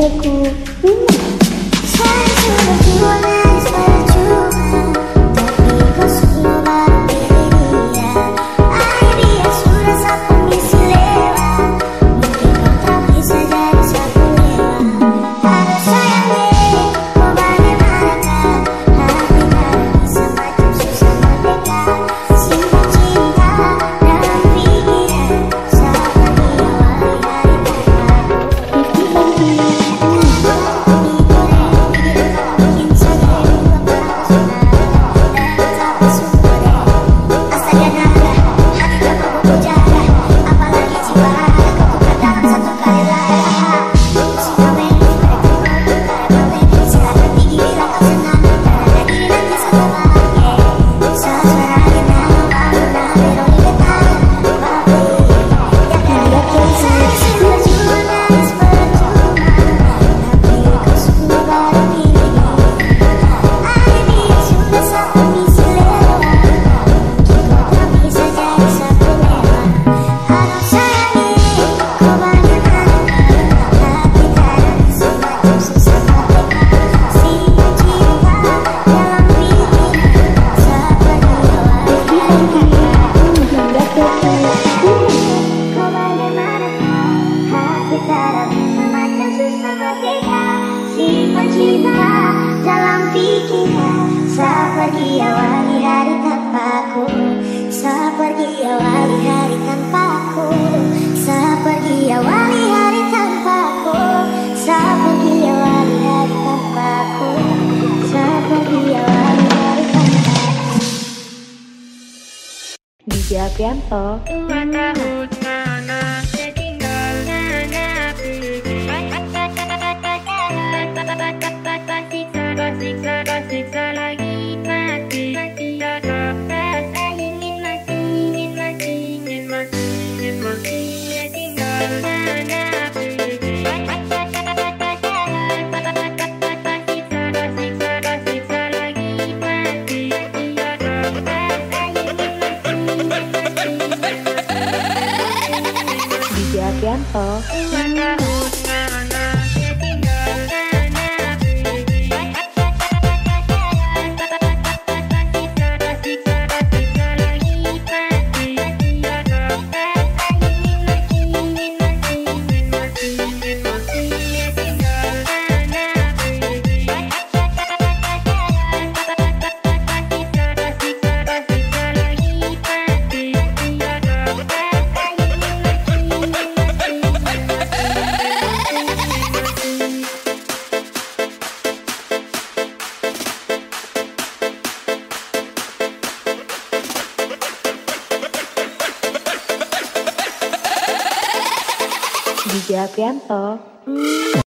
Ooh. you to cinta dalam hari tanpaku. Hari tanpaku. Hari tanpaku. Hari tanpaku. Hari tanpaku. Di Javianto Dua tahun 好 Widya Pianto. Hmm.